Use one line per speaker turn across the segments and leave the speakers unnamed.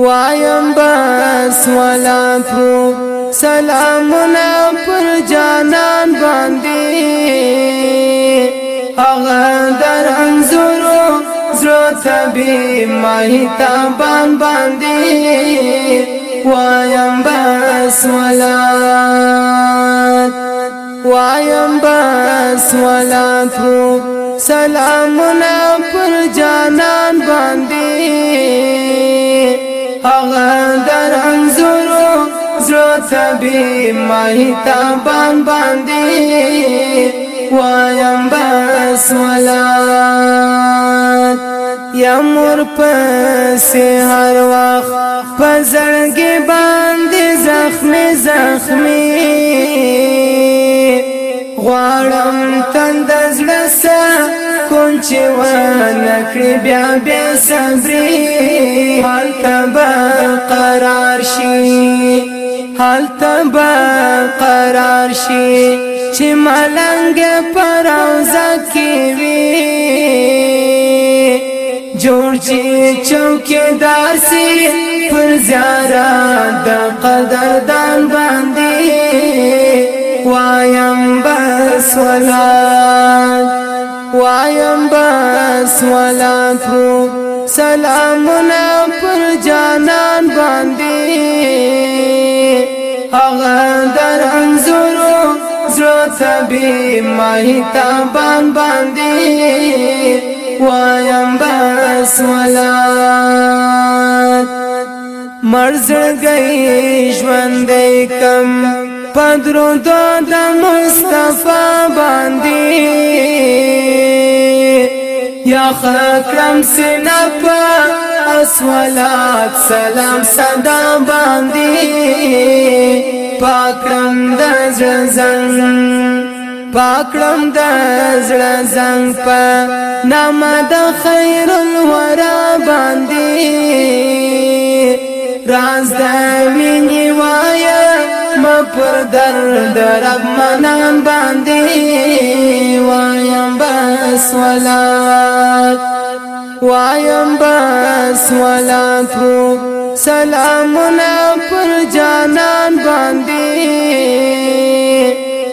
وایم بس ولا پرو سلامنا پر جانان باندې اغه در انزورو زړه تبي ماهتا بان باندې وایم بس ولا وایم بس ولا پرو سلامنا پر جانان باندې هغه در انزورو زړه تبي ماهي تا بان باندې وایم بس ولات یا مور پس هر وخت پزړګي باندې زخمي زخمي غواړم تندز لس چې و نکړي بیا بیا صبرې حال تبا قرار شي حال تبا قرار شي چې ملنګ پر اوزا کې وي جوړ چې چوکیدار سي پر زیارا د قدردان باندې وایم بس ولا وایم بس ولا کو سلامنا پر جانان باندې هغه در انزورو زړه تبي مهتا بان باندې وایم بس ولا مرزړ گئی ژوندې کم پدرود د مصطفی باندې یا خکرم سینا په اسوالات سلام صدا باندې پاکرم د ځنځن پاکړم د زړه زنګ په نام د خیر الورا باندې راز د مینې وایې پر درد رب منان باندې وایم بس ولات وایم بس ولات سلامنا پر جانان باندې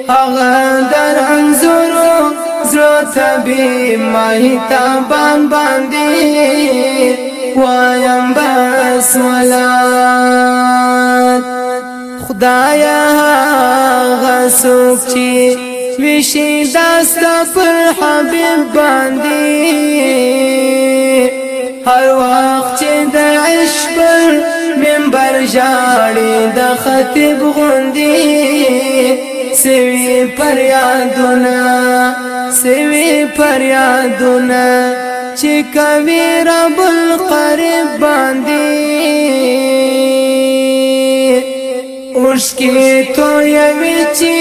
هغه در انزورو زړه تبي مهتا باندې وایم بس ولات خدایا غسوک چې وشي داس پر حبيب باندې هر وخت چې د عشق پر منبر جاړي د خطیب غوندي سوي پر یادونه سوي پر یادونه چې کوي رب القرب باندې اوشکی تو یوی چی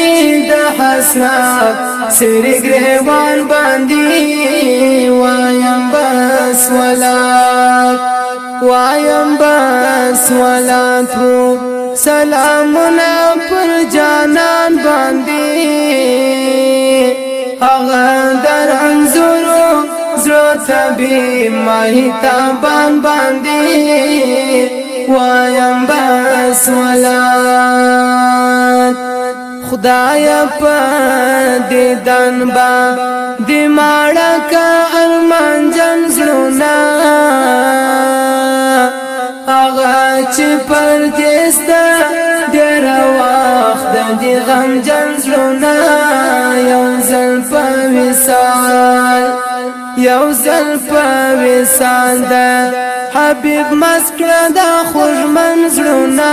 دا حسرات سری گریوان باندی وایم بس ولات وایم بس ولات رو سلامنا پر جانان باندی اغا در انزورو زرو تبی ماهی تابان باندی وایم بس ولات خدایا په دیدن با دی ماړه کا ارمان جن زلونا اغه چې پر دېستا ډېر وخت دی غم جن زلونا یو ځل په وسال یو ځل په وسال ده حبيب مسکړه د خوږمن زلونا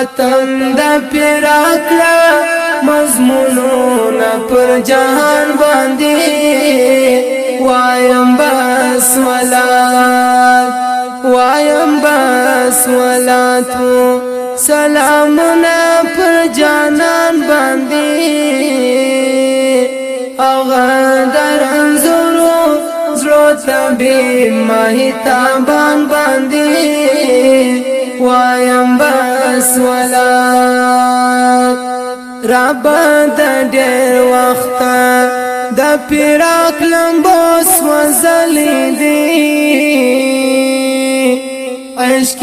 وطن د پیراکړه مضمونونه پر جهان باندې وایم بسملات وایم بسملات سلامونه پر جانان باندې اغه درنزورو زړه تبي مهتابان باندې وایم بسملات پس ولا رب د ډېر وخت د پیراک لمبو سوځلې دي عشق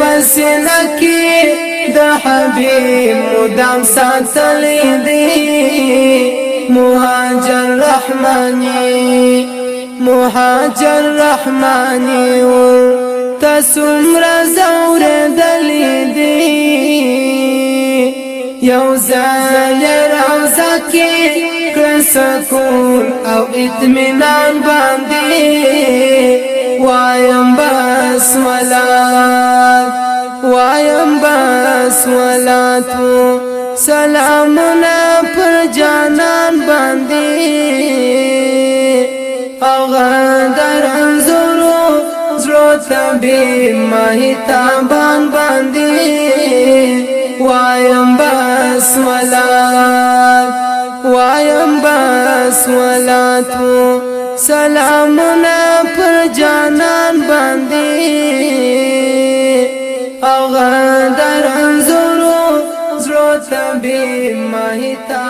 پس نکی د حبیب مدام ساتلې دي مهاجر رحماني مهاجر رحماني و تسمرا زور دلی دی یو زال روزا کی کسکون او اتمنان باندی وایم بس ولات وایم بس ولاتو سلامنا پر جانان باندی بی ماهی تابان باندی وایم بس ولات وایم بس ولاتو سلامنا پر جانان باندی اغا در انزورو زرو تبی ماهی تابان